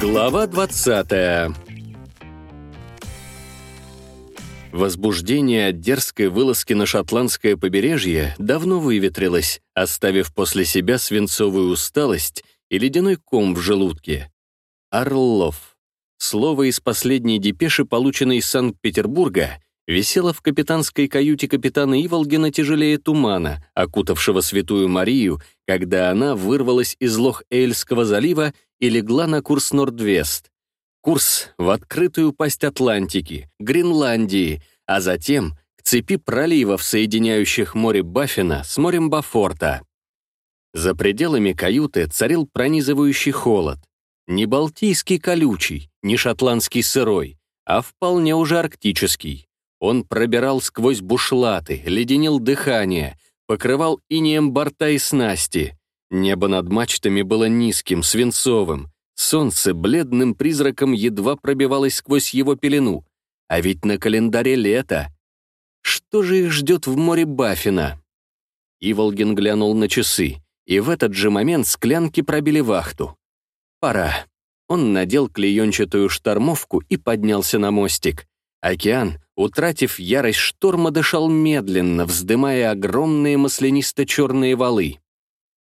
Глава 20 Возбуждение от дерзкой вылазки на шотландское побережье давно выветрилось, оставив после себя свинцовую усталость и ледяной ком в желудке. Орлов. Слово из последней депеши, полученной из Санкт-Петербурга, висело в капитанской каюте капитана Иволгина тяжелее тумана, окутавшего Святую Марию, когда она вырвалась из лох Эйльского залива и легла на курс Нордвест. Курс в открытую пасть Атлантики, Гренландии, а затем к цепи проливов, соединяющих море Баффина с морем Бафорта. За пределами каюты царил пронизывающий холод. Не балтийский колючий, не шотландский сырой, а вполне уже арктический. Он пробирал сквозь бушлаты, леденил дыхание, покрывал инеем борта и снасти. Небо над мачтами было низким, свинцовым. Солнце бледным призраком едва пробивалось сквозь его пелену. А ведь на календаре лето. Что же их ждет в море Баффина? Иволгин глянул на часы, и в этот же момент склянки пробили вахту. Пора. Он надел клеенчатую штормовку и поднялся на мостик. Океан, утратив ярость шторма, дышал медленно, вздымая огромные маслянисто-черные валы.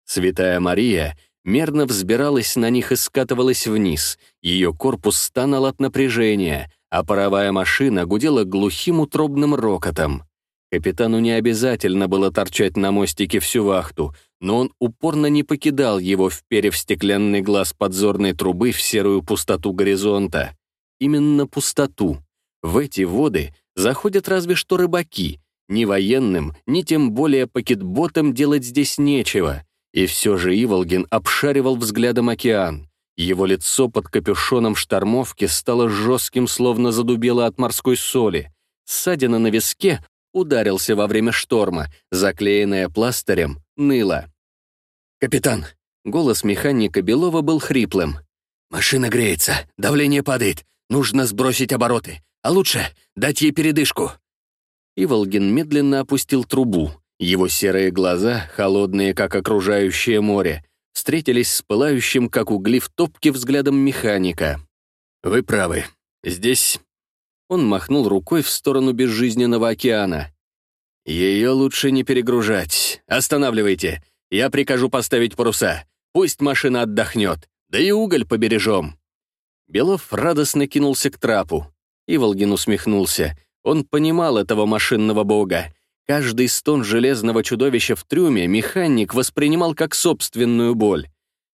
Святая Мария мерно взбиралась на них и скатывалась вниз. Ее корпус стонал от напряжения, а паровая машина гудела глухим утробным рокотом. Капитану не обязательно было торчать на мостике всю вахту, но он упорно не покидал его, вперев стеклянный глаз подзорной трубы в серую пустоту горизонта. Именно пустоту. В эти воды заходят разве что рыбаки. Ни военным, ни тем более пакетботам делать здесь нечего. И все же Иволгин обшаривал взглядом океан. Его лицо под капюшоном штормовки стало жестким, словно задубело от морской соли. Ссадина на виске ударился во время шторма, заклеенная пластырем, ныла. «Капитан!» — голос механика Белова был хриплым. «Машина греется, давление падает, нужно сбросить обороты, а лучше дать ей передышку». Иволгин медленно опустил трубу. Его серые глаза, холодные, как окружающее море, встретились с пылающим, как угли в топке, взглядом механика. «Вы правы. Здесь...» Он махнул рукой в сторону безжизненного океана. «Ее лучше не перегружать. Останавливайте. Я прикажу поставить паруса. Пусть машина отдохнет. Да и уголь побережем». Белов радостно кинулся к трапу. Иволгин усмехнулся. Он понимал этого машинного бога. Каждый стон железного чудовища в трюме механик воспринимал как собственную боль.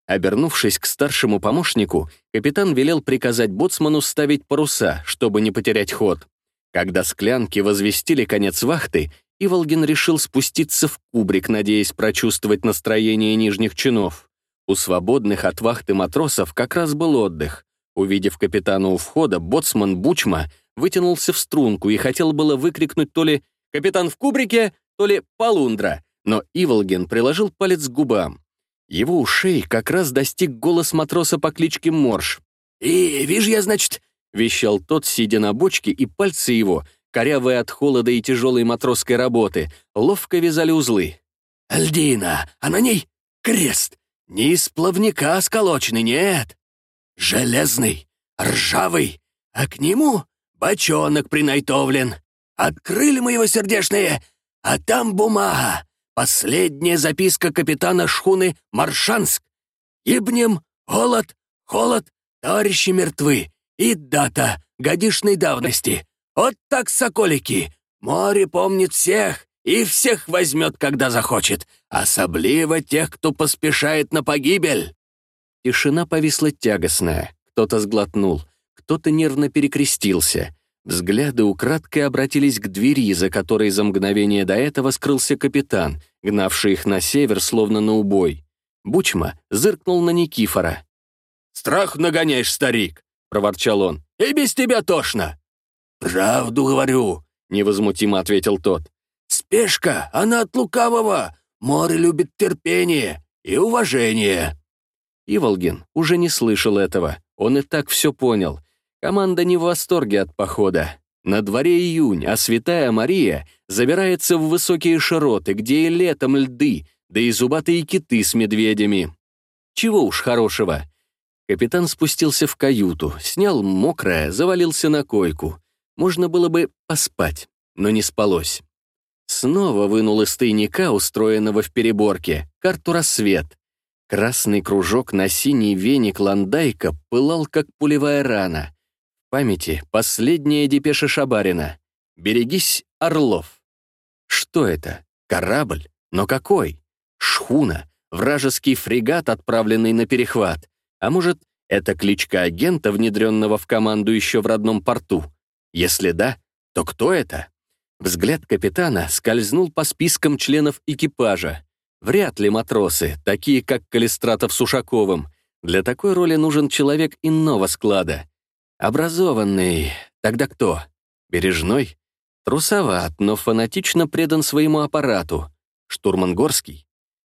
Обернувшись к старшему помощнику, капитан велел приказать боцману ставить паруса, чтобы не потерять ход. Когда склянки возвестили конец вахты, Иволгин решил спуститься в кубрик, надеясь прочувствовать настроение нижних чинов. У свободных от вахты матросов как раз был отдых. Увидев капитана у входа, боцман Бучма вытянулся в струнку и хотел было выкрикнуть то ли капитан в кубрике, то ли полундра, но Иволгин приложил палец к губам. Его ушей как раз достиг голос матроса по кличке Морж. «И, вижу я, значит...» — вещал тот, сидя на бочке, и пальцы его, корявые от холода и тяжелой матросской работы, ловко вязали узлы. «Льдина, а на ней крест. Не из плавника сколоченный, нет. Железный, ржавый, а к нему бочонок принайтовлен. Открыли мы его сердешные, а там бумага. Последняя записка капитана шхуны «Маршанск». Ибнем, голод, холод, товарищи мертвы. И дата годишной давности. Вот так, соколики. Море помнит всех и всех возьмет, когда захочет. Особливо тех, кто поспешает на погибель. Тишина повисла тягостная. Кто-то сглотнул, кто-то нервно перекрестился. Взгляды украдкой обратились к двери, за которой за мгновение до этого скрылся капитан, гнавший их на север, словно на убой. Бучма зыркнул на Никифора. «Страх нагоняешь, старик!» — проворчал он. «И без тебя тошно!» «Правду говорю!» — невозмутимо ответил тот. «Спешка, она от лукавого! Море любит терпение и уважение!» Иволгин уже не слышал этого. Он и так все понял — Команда не в восторге от похода. На дворе июнь, а Святая Мария забирается в высокие широты, где и летом льды, да и зубатые киты с медведями. Чего уж хорошего. Капитан спустился в каюту, снял мокрое, завалился на койку. Можно было бы поспать, но не спалось. Снова вынул из тайника, устроенного в переборке, карту «Рассвет». Красный кружок на синей вене клондайка пылал, как пулевая рана. В памяти последняя депеша Шабарина. «Берегись, Орлов». Что это? Корабль? Но какой? Шхуна? Вражеский фрегат, отправленный на перехват? А может, это кличка агента, внедренного в команду еще в родном порту? Если да, то кто это? Взгляд капитана скользнул по спискам членов экипажа. Вряд ли матросы, такие как Калистратов с Ушаковым. Для такой роли нужен человек иного склада. Образованный. Тогда кто? Бережной? Трусоват, но фанатично предан своему аппарату. Штурман Горский?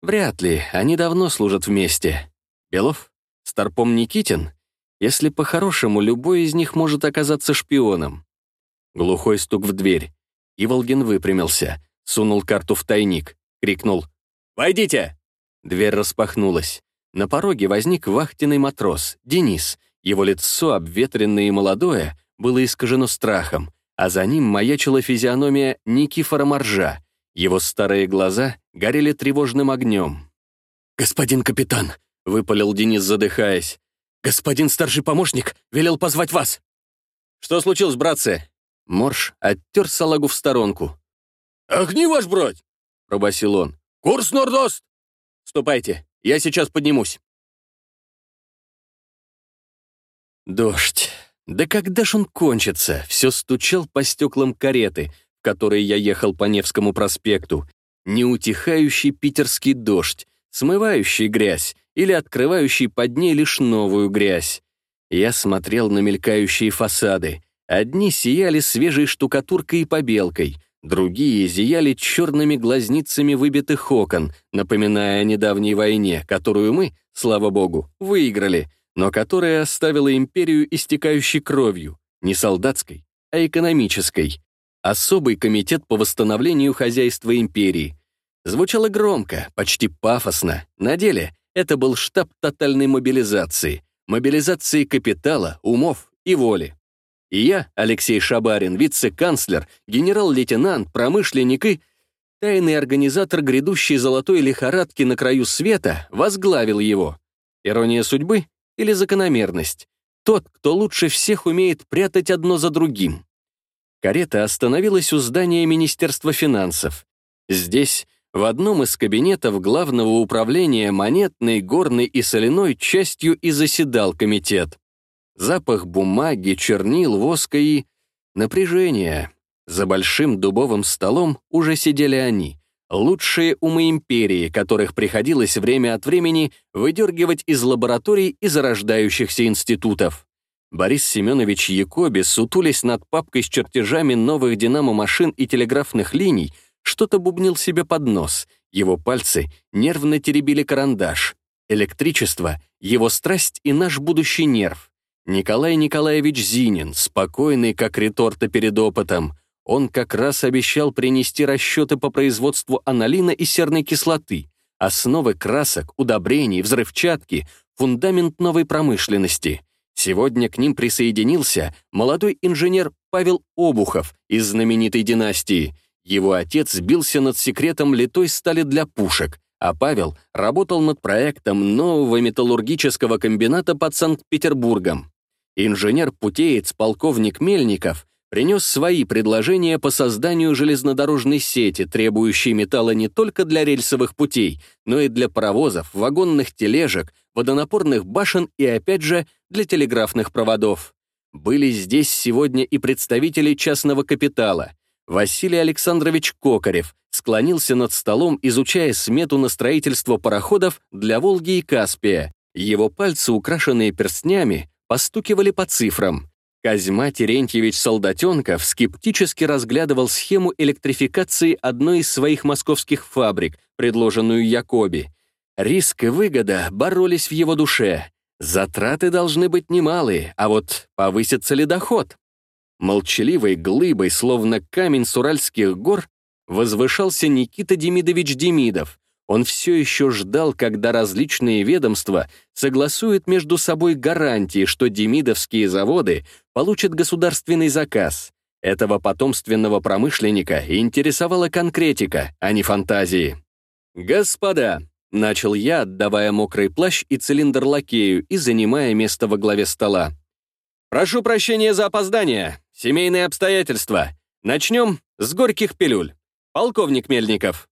Вряд ли, они давно служат вместе. Белов? Старпом Никитин? Если по-хорошему, любой из них может оказаться шпионом. Глухой стук в дверь. Иволгин выпрямился, сунул карту в тайник, крикнул «Войдите!». Дверь распахнулась. На пороге возник вахтенный матрос, Денис. Его лицо, обветренное и молодое, было искажено страхом, а за ним маячила физиономия Никифора Моржа. Его старые глаза горели тревожным огнем. «Господин капитан!» — выпалил Денис, задыхаясь. «Господин старший помощник велел позвать вас!» «Что случилось, братцы?» Морж оттер салагу в сторонку. «Огни, ваш брать!» — пробасил он. «Курс Нордост!» «Ступайте, я сейчас поднимусь». Дождь. Да когда ж он кончится? Все стучал по стеклам кареты, в которой я ехал по Невскому проспекту. Неутихающий питерский дождь, смывающий грязь или открывающий под ней лишь новую грязь. Я смотрел на мелькающие фасады — Одни сияли свежей штукатуркой и побелкой, другие зияли черными глазницами выбитых окон, напоминая о недавней войне, которую мы, слава богу, выиграли, но которая оставила империю истекающей кровью, не солдатской, а экономической. Особый комитет по восстановлению хозяйства империи. Звучало громко, почти пафосно. На деле это был штаб тотальной мобилизации, мобилизации капитала, умов и воли. И я, Алексей Шабарин, вице-канцлер, генерал-лейтенант, промышленник и тайный организатор грядущей золотой лихорадки на краю света, возглавил его. Ирония судьбы или закономерность? Тот, кто лучше всех умеет прятать одно за другим. Карета остановилась у здания Министерства финансов. Здесь, в одном из кабинетов Главного управления монетной, горной и соляной частью и заседал комитет. Запах бумаги, чернил, воска и... напряжение. За большим дубовым столом уже сидели они, лучшие умы империи, которых приходилось время от времени выдергивать из лабораторий и зарождающихся институтов. Борис Семенович Якоби, сутулясь над папкой с чертежами новых динамо-машин и телеграфных линий, что-то бубнил себе под нос. Его пальцы нервно теребили карандаш. Электричество — его страсть и наш будущий нерв. Николай Николаевич Зинин, спокойный, как реторта перед опытом, он как раз обещал принести расчеты по производству анолина и серной кислоты, основы красок, удобрений, взрывчатки, фундамент новой промышленности. Сегодня к ним присоединился молодой инженер Павел Обухов из знаменитой династии. Его отец сбился над секретом литой стали для пушек, а Павел работал над проектом нового металлургического комбината под Санкт-Петербургом. Инженер-путеец полковник Мельников принес свои предложения по созданию железнодорожной сети, требующей металла не только для рельсовых путей, но и для паровозов, вагонных тележек, водонапорных башен и, опять же, для телеграфных проводов. Были здесь сегодня и представители частного капитала. Василий Александрович Кокарев склонился над столом, изучая смету на строительство пароходов для Волги и Каспия. Его пальцы, украшенные перстнями, постукивали по цифрам. Козьма Терентьевич Солдатенков скептически разглядывал схему электрификации одной из своих московских фабрик, предложенную Якоби. Риск и выгода боролись в его душе. Затраты должны быть немалые, а вот повысится ли доход? Молчаливой глыбой, словно камень с Уральских гор, возвышался Никита Демидович Демидов, Он все еще ждал, когда различные ведомства согласуют между собой гарантии, что демидовские заводы получат государственный заказ. Этого потомственного промышленника интересовала конкретика, а не фантазии. «Господа», — начал я, отдавая мокрый плащ и цилиндр лакею и занимая место во главе стола. «Прошу прощения за опоздание. Семейные обстоятельства. Начнем с горьких пилюль. Полковник Мельников».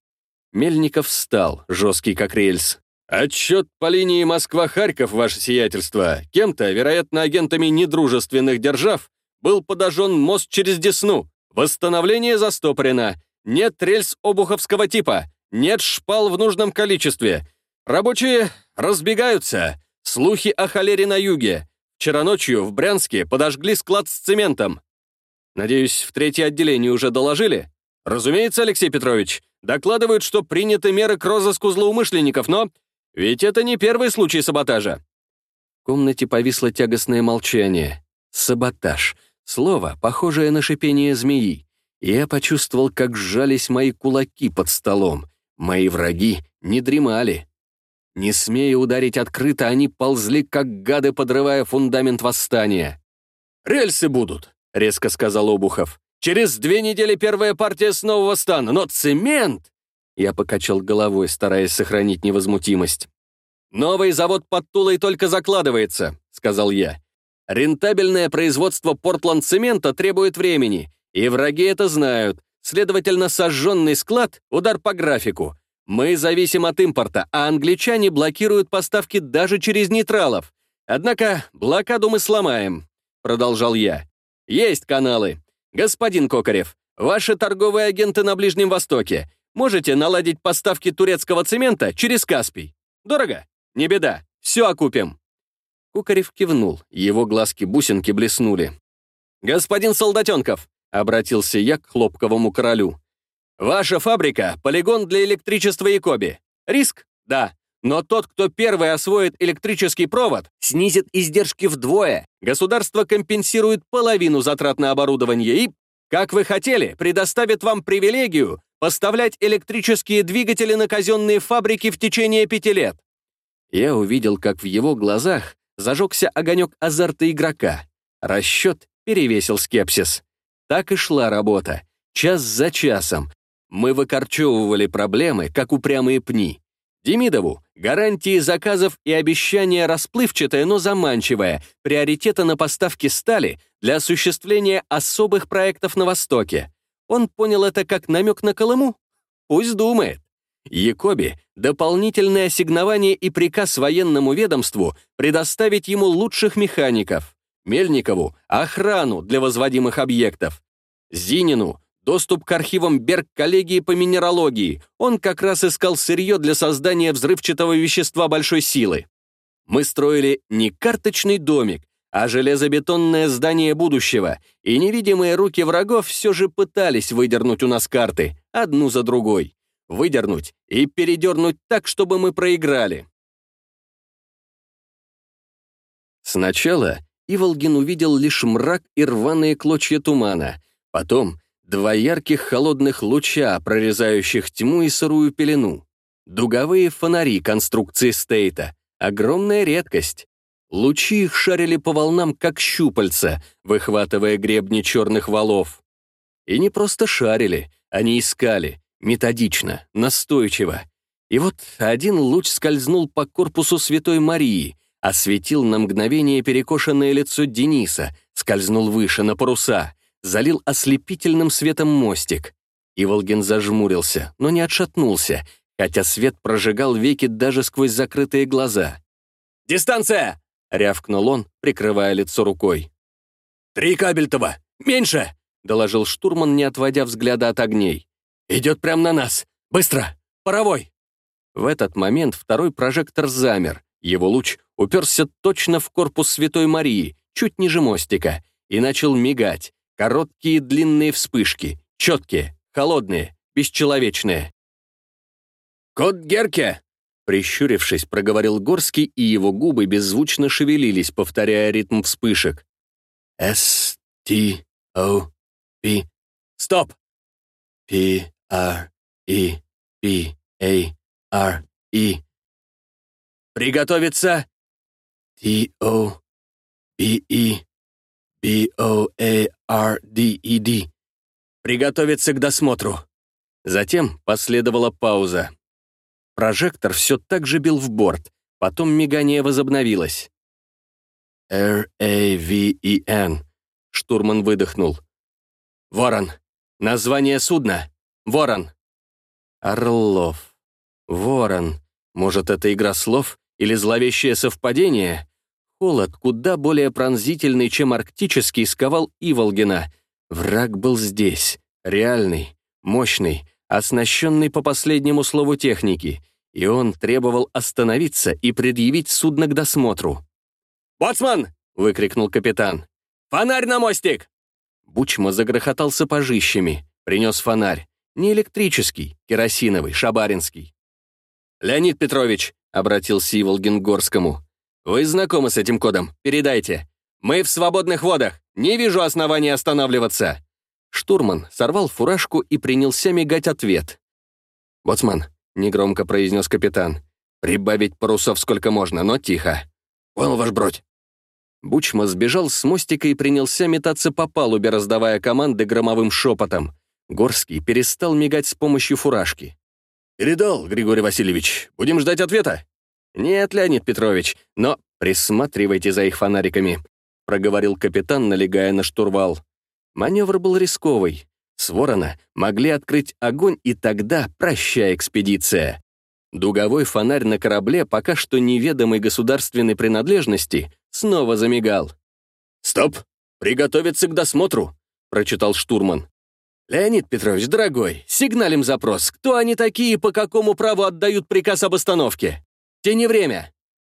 Мельников встал, жесткий как рельс. «Отчет по линии Москва-Харьков, ваше сиятельство. Кем-то, вероятно, агентами недружественных держав, был подожжен мост через Десну. Восстановление застопорено. Нет рельс обуховского типа. Нет шпал в нужном количестве. Рабочие разбегаются. Слухи о холере на юге. Вчера ночью в Брянске подожгли склад с цементом. Надеюсь, в третье отделение уже доложили? Разумеется, Алексей Петрович. Докладывают, что приняты меры к розыску злоумышленников, но... Ведь это не первый случай саботажа. В комнате повисло тягостное молчание. Саботаж. Слово, похожее на шипение змеи. Я почувствовал, как сжались мои кулаки под столом. Мои враги не дремали. Не смея ударить открыто, они ползли, как гады, подрывая фундамент восстания. «Рельсы будут», — резко сказал Обухов. «Через две недели первая партия с нового стана, но цемент...» Я покачал головой, стараясь сохранить невозмутимость. «Новый завод под Тулой только закладывается», — сказал я. Рентабельное производство Портланд-цемента требует времени, и враги это знают. Следовательно, сожженный склад — удар по графику. Мы зависим от импорта, а англичане блокируют поставки даже через нейтралов. Однако блокаду мы сломаем, — продолжал я. Есть каналы. Господин Кокарев, ваши торговые агенты на Ближнем Востоке. Можете наладить поставки турецкого цемента через Каспий? Дорого? Не беда. Все окупим. Кукарев кивнул, его глазки-бусинки блеснули. «Господин Солдатенков!» — обратился я к хлопковому королю. «Ваша фабрика — полигон для электричества Якоби. Риск? Да. Но тот, кто первый освоит электрический провод, снизит издержки вдвое. Государство компенсирует половину затрат на оборудование и, как вы хотели, предоставит вам привилегию поставлять электрические двигатели на казенные фабрики в течение пяти лет». Я увидел, как в его глазах зажегся огонек азарта игрока. Расчет перевесил скепсис. Так и шла работа. Час за часом. Мы выкорчевывали проблемы, как упрямые пни. Демидову гарантии заказов и обещания расплывчатое, но заманчивое, приоритета на поставки стали для осуществления особых проектов на Востоке. Он понял это как намек на Колыму? Пусть думает. Якоби — дополнительное ассигнование и приказ военному ведомству предоставить ему лучших механиков. Мельникову — охрану для возводимых объектов. Зинину — доступ к архивам Берг-коллегии по минералогии. Он как раз искал сырье для создания взрывчатого вещества большой силы. Мы строили не карточный домик, а железобетонное здание будущего, и невидимые руки врагов все же пытались выдернуть у нас карты, одну за другой выдернуть и передернуть так, чтобы мы проиграли. Сначала Иволгин увидел лишь мрак и рваные клочья тумана, потом два ярких холодных луча, прорезающих тьму и сырую пелену. Дуговые фонари конструкции Стейта — огромная редкость. Лучи их шарили по волнам, как щупальца, выхватывая гребни черных валов. И не просто шарили, они искали, Методично, настойчиво. И вот один луч скользнул по корпусу Святой Марии, осветил на мгновение перекошенное лицо Дениса, скользнул выше на паруса, залил ослепительным светом мостик. Иволгин зажмурился, но не отшатнулся, хотя свет прожигал веки даже сквозь закрытые глаза. «Дистанция!» — рявкнул он, прикрывая лицо рукой. «Три кабельтова! Меньше!» — доложил штурман, не отводя взгляда от огней. «Идет прямо на нас! Быстро! Паровой!» В этот момент второй прожектор замер. Его луч уперся точно в корпус Святой Марии, чуть ниже мостика, и начал мигать. Короткие длинные вспышки, четкие, холодные, бесчеловечные. «Кот Герке!» Прищурившись, проговорил Горский, и его губы беззвучно шевелились, повторяя ритм вспышек. «Стоп!» «П, R, B, A, R, E. Приготовиться! T, O, B, E. Приготовиться к досмотру. Затем последовала пауза. Прожектор все так же бил в борт, потом мигание возобновилось. «R-A-V-E-N», — штурман выдохнул. «Ворон. Название судна. Ворон». «Орлов. Ворон. Может, это игра слов или зловещее совпадение?» Холод, куда более пронзительный, чем арктический, сковал Иволгина. Враг был здесь, реальный, мощный, оснащенный по последнему слову техники, и он требовал остановиться и предъявить судно к досмотру. «Боцман!» — выкрикнул капитан. «Фонарь на мостик!» Бучма загрохотал сапожищами, принес фонарь. Не электрический, керосиновый, шабаринский. «Леонид Петрович», — обратился Иволгин к Горскому, «вы знакомы с этим кодом, передайте. Мы в свободных водах, не вижу оснований останавливаться». Штурман сорвал фуражку и принялся мигать ответ. «Боцман», — негромко произнес капитан, «прибавить парусов сколько можно, но тихо». «Понял, ваш бродь». Бучма сбежал с мостика и принялся метаться по палубе, раздавая команды громовым шепотом. Горский перестал мигать с помощью фуражки. «Передал, Григорий Васильевич. Будем ждать ответа?» «Нет, Леонид Петрович, но присматривайте за их фонариками», проговорил капитан, налегая на штурвал. Маневр был рисковый. С ворона могли открыть огонь, и тогда прощай экспедиция. Дуговой фонарь на корабле пока что неведомой государственной принадлежности снова замигал. «Стоп! Приготовиться к досмотру!» — прочитал штурман. «Леонид Петрович, дорогой, сигналим запрос. Кто они такие и по какому праву отдают приказ об остановке? Тяни время!»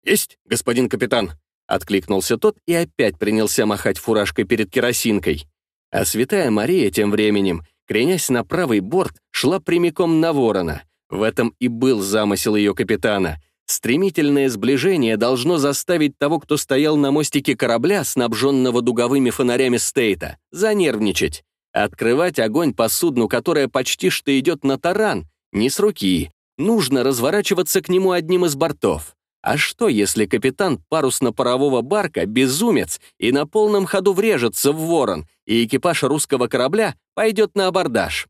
«Есть, господин капитан!» — откликнулся тот и опять принялся махать фуражкой перед керосинкой. А Святая Мария тем временем, кренясь на правый борт, шла прямиком на ворона. В этом и был замысел ее капитана. Стремительное сближение должно заставить того, кто стоял на мостике корабля, снабженного дуговыми фонарями Стейта, занервничать. Открывать огонь по судну, которое почти что идет на таран, не с руки. Нужно разворачиваться к нему одним из бортов. А что, если капитан парусно-парового барка — безумец и на полном ходу врежется в ворон, и экипаж русского корабля пойдет на абордаж?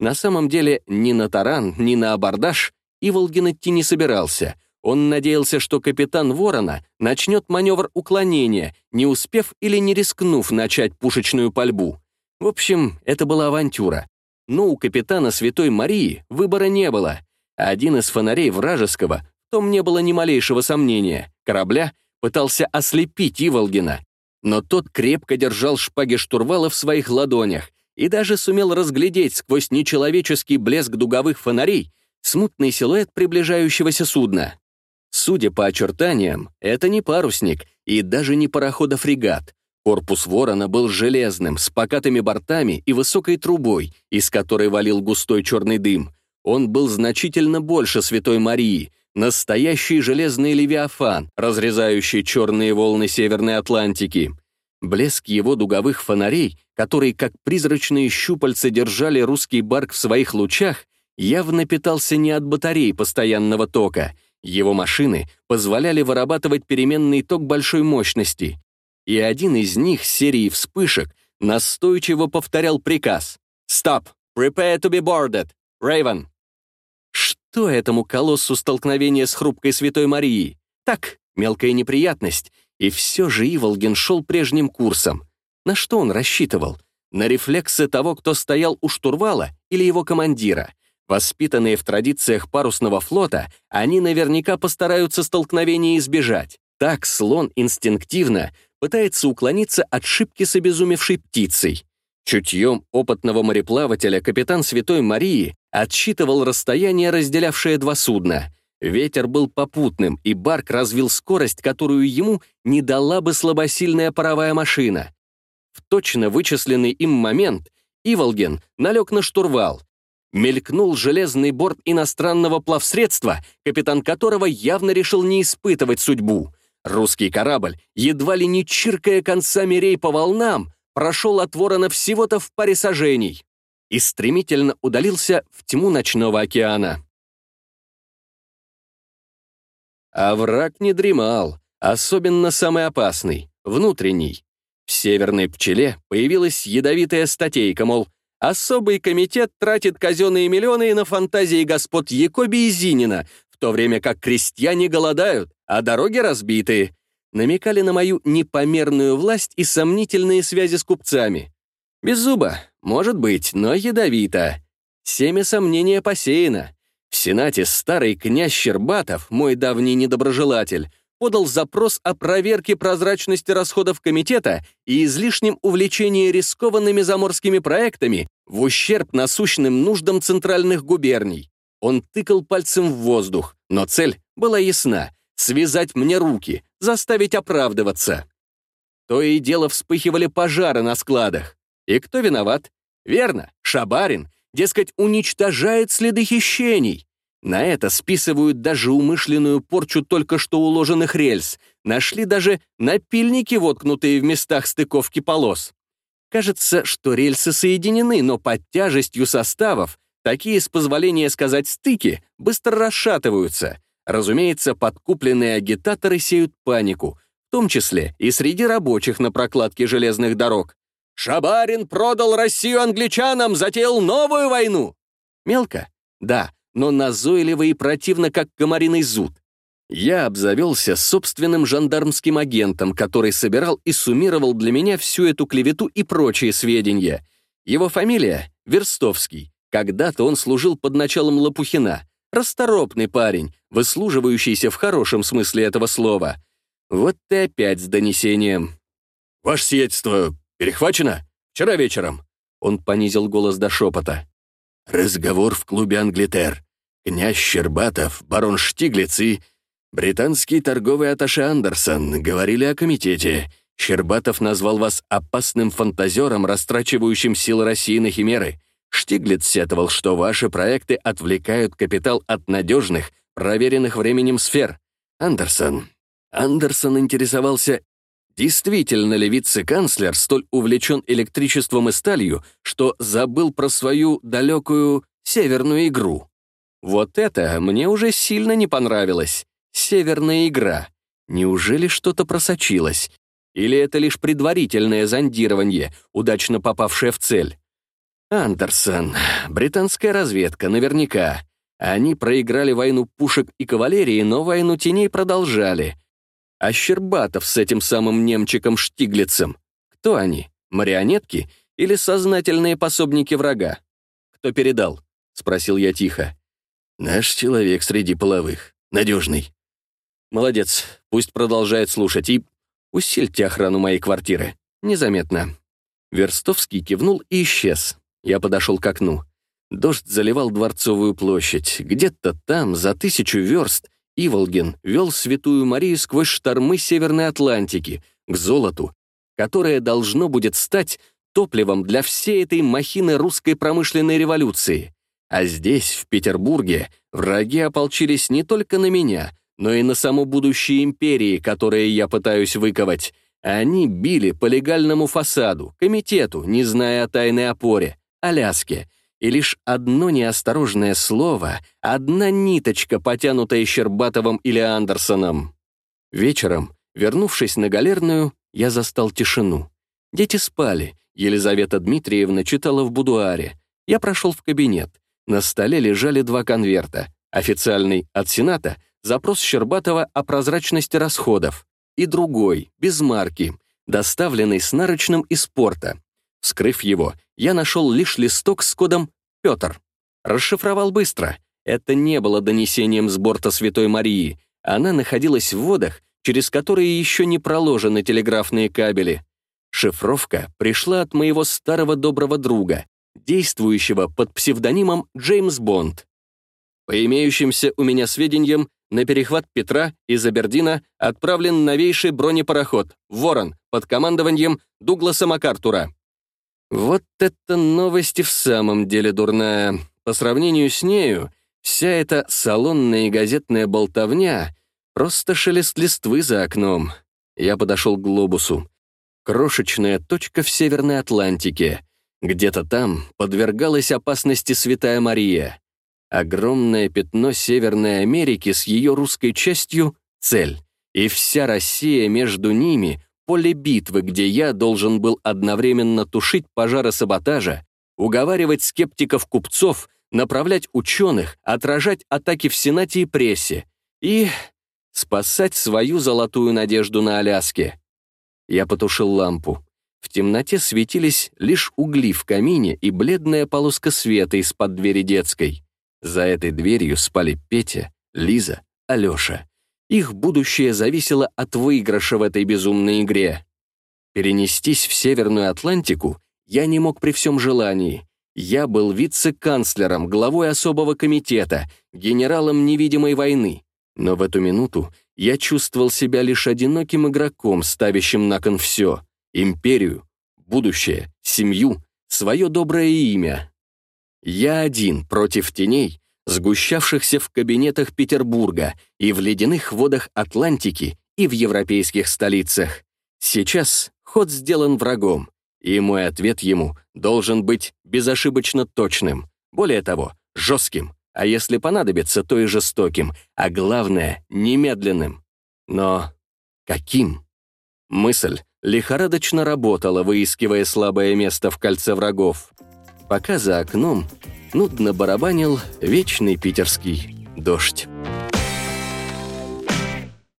На самом деле ни на таран, ни на абордаж Иволгин идти не собирался. Он надеялся, что капитан Ворона начнет маневр уклонения, не успев или не рискнув начать пушечную пальбу. В общем, это была авантюра. Но у капитана Святой Марии выбора не было. Один из фонарей вражеского в том не было ни малейшего сомнения. Корабля пытался ослепить Иволгина. Но тот крепко держал шпаги штурвала в своих ладонях и даже сумел разглядеть сквозь нечеловеческий блеск дуговых фонарей смутный силуэт приближающегося судна. Судя по очертаниям, это не парусник и даже не парохода-фрегат. Корпус ворона был железным, с покатыми бортами и высокой трубой, из которой валил густой черный дым. Он был значительно больше Святой Марии, Настоящий железный левиафан, разрезающий черные волны Северной Атлантики. Блеск его дуговых фонарей, которые как призрачные щупальца держали русский барк в своих лучах, явно питался не от батарей постоянного тока. Его машины позволяли вырабатывать переменный ток большой мощности. И один из них серии вспышек настойчиво повторял приказ «Stop! Prepare to be boarded! Raven!» Что этому колоссу столкновение с хрупкой Святой Марией? Так, мелкая неприятность. И все же Иволгин шел прежним курсом. На что он рассчитывал? На рефлексы того, кто стоял у штурвала или его командира? Воспитанные в традициях парусного флота, они наверняка постараются столкновения избежать. Так слон инстинктивно пытается уклониться от шибки с обезумевшей птицей. Чутьем опытного мореплавателя капитан Святой Марии отсчитывал расстояние, разделявшее два судна. Ветер был попутным, и Барк развил скорость, которую ему не дала бы слабосильная паровая машина. В точно вычисленный им момент Иволген налег на штурвал. Мелькнул железный борт иностранного плавсредства, капитан которого явно решил не испытывать судьбу. Русский корабль, едва ли не чиркая концами рей по волнам, прошел от ворона всего-то в паре сажений и стремительно удалился в тьму ночного океана. А враг не дремал, особенно самый опасный, внутренний. В северной пчеле появилась ядовитая статейка, мол, особый комитет тратит казенные миллионы на фантазии господ Якоби и Зинина, в то время как крестьяне голодают, а дороги разбиты. Намекали на мою непомерную власть и сомнительные связи с купцами. Без зуба, может быть, но ядовито. Семя сомнения посеяно. В Сенате старый князь Щербатов, мой давний недоброжелатель, подал запрос о проверке прозрачности расходов комитета и излишнем увлечении рискованными заморскими проектами в ущерб насущным нуждам центральных губерний. Он тыкал пальцем в воздух, но цель была ясна — связать мне руки, заставить оправдываться. То и дело вспыхивали пожары на складах. И кто виноват? Верно, Шабарин, дескать, уничтожает следы хищений. На это списывают даже умышленную порчу только что уложенных рельс. Нашли даже напильники, воткнутые в местах стыковки полос. Кажется, что рельсы соединены, но под тяжестью составов такие, с позволения сказать, стыки быстро расшатываются. Разумеется, подкупленные агитаторы сеют панику, в том числе и среди рабочих на прокладке железных дорог. «Шабарин продал Россию англичанам, затеял новую войну!» Мелко? Да, но назойливо и противно, как комариный зуд. Я обзавелся собственным жандармским агентом, который собирал и суммировал для меня всю эту клевету и прочие сведения. Его фамилия — Верстовский. Когда-то он служил под началом Лопухина. Расторопный парень, выслуживающийся в хорошем смысле этого слова. Вот ты опять с донесением. «Ваше сиятельство перехвачено? Вчера вечером?» Он понизил голос до шепота. «Разговор в клубе «Англитер». Князь Щербатов, барон Штиглиц и британский торговый атташе Андерсон говорили о комитете. Щербатов назвал вас опасным фантазером, растрачивающим силы России на химеры. Штиглиц сетовал, что ваши проекты отвлекают капитал от надежных, проверенных временем сфер. Андерсон. Андерсон интересовался, действительно ли вице-канцлер столь увлечен электричеством и сталью, что забыл про свою далекую северную игру. Вот это мне уже сильно не понравилось. Северная игра. Неужели что-то просочилось? Или это лишь предварительное зондирование, удачно попавшее в цель? Андерсон, британская разведка, наверняка. Они проиграли войну пушек и кавалерии, но войну теней продолжали. А Щербатов с этим самым немчиком Штиглицем. Кто они? Марионетки или сознательные пособники врага? Кто передал? Спросил я тихо. Наш человек среди половых. Надежный. Молодец. Пусть продолжает слушать. И усильте охрану моей квартиры. Незаметно. Верстовский кивнул и исчез. Я подошел к окну. Дождь заливал Дворцовую площадь. Где-то там, за тысячу верст, Иволгин вел Святую Марию сквозь штормы Северной Атлантики, к золоту, которое должно будет стать топливом для всей этой махины русской промышленной революции. А здесь, в Петербурге, враги ополчились не только на меня, но и на саму будущее империи, которое я пытаюсь выковать. Они били по легальному фасаду, комитету, не зная о тайной опоре, Аляске. И лишь одно неосторожное слово, одна ниточка, потянутая Щербатовым или Андерсоном. Вечером, вернувшись на галерную, я застал тишину. Дети спали, Елизавета Дмитриевна читала в будуаре. Я прошел в кабинет. На столе лежали два конверта. Официальный от Сената, запрос Щербатова о прозрачности расходов, и другой, без марки, доставленный с нарочным из порта. Вскрыв его, я нашел лишь листок с кодом «Петр». Расшифровал быстро. Это не было донесением с борта Святой Марии. Она находилась в водах, через которые еще не проложены телеграфные кабели. Шифровка пришла от моего старого доброго друга, действующего под псевдонимом Джеймс Бонд. По имеющимся у меня сведениям, на перехват Петра из Абердина отправлен новейший бронепароход «Ворон» под командованием Дугласа МакАртура. Вот это новость и в самом деле дурная. По сравнению с нею, вся эта салонная и газетная болтовня — просто шелест листвы за окном. Я подошел к глобусу. Крошечная точка в Северной Атлантике. Где-то там подвергалась опасности Святая Мария. Огромное пятно Северной Америки с ее русской частью цель, и вся Россия между ними — поле битвы, где я должен был одновременно тушить пожары саботажа, уговаривать скептиков-купцов, направлять ученых, отражать атаки в Сенате и прессе и спасать свою золотую надежду на Аляске. Я потушил лампу. В темноте светились лишь угли в камине и бледная полоска света из-под двери детской. За этой дверью спали Петя, Лиза, Алёша. Их будущее зависело от выигрыша в этой безумной игре. Перенестись в Северную Атлантику я не мог при всем желании. Я был вице-канцлером, главой особого комитета, генералом невидимой войны. Но в эту минуту я чувствовал себя лишь одиноким игроком, ставящим на кон все — империю, будущее, семью, свое доброе имя. Я один против теней, сгущавшихся в кабинетах Петербурга и в ледяных водах Атлантики и в европейских столицах. Сейчас ход сделан врагом, и мой ответ ему должен быть безошибочно точным, более того, жестким, а если понадобится, то и жестоким, а главное — немедленным. Но каким? Мысль лихорадочно работала, выискивая слабое место в кольце врагов. Пока за окном нудно барабанил вечный питерский дождь.